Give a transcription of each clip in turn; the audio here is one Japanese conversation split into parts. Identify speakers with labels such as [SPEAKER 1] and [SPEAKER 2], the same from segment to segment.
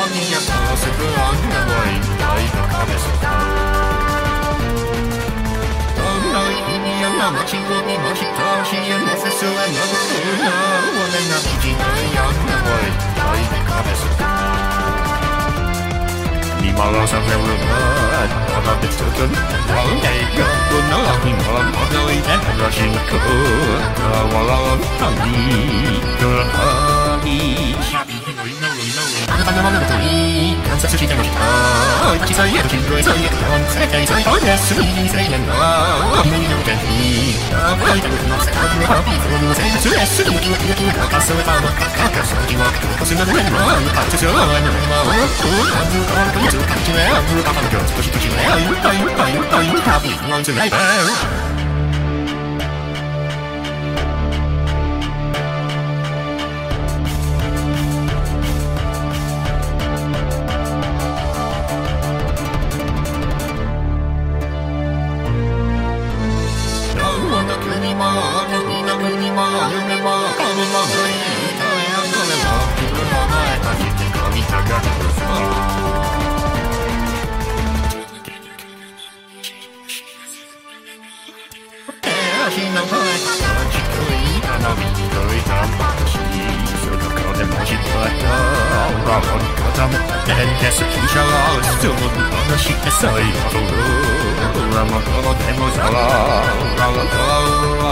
[SPEAKER 1] 當然一頭食到眼，因為抵到咖啡食飯。當然一年那麼經過你們聽到，一年那些事那麼苦惱，我們那畢竟那樣，因為抵到咖啡食飯。你馬拉上飛輪啊，我那的車真好美呀，我那老你馬拉馬那一天還要辛苦，那我老當你的阿里。花々の鳥観察してのる気に気いた僕ににいっいいっぱいいっいいっぱいいっいいいいっぱいいいいっぱいいっにいてっぱいいいいっぱいいっぱいいっぱいいっいいっぱいいっぱいいっぱいいっぱいいっぱいいっぱいいっぱいいっぱいいっぱいいっぱいっぱいいっぱいいっぱいいっぱいいっぱいいっぱいいいいっいいっいいっいいっぱいいっぱいいっぱしの声聞こえたの聞こえた私その子でも聞こえた俺も子供全然好きじゃ質問をして最後俺も子供でもさ俺もラ供は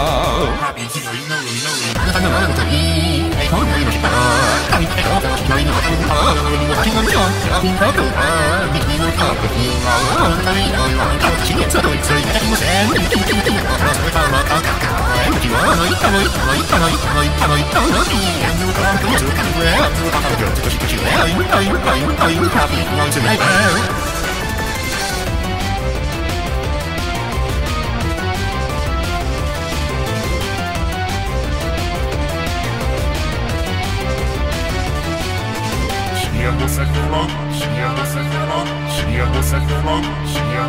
[SPEAKER 1] 旅路の祈りのあなたの物語今度の日は愛と祈りの言葉を気持ちをみんなとは右の角には本当に祈りのシニアの桜シニアの桜シニアの桜シニアの桜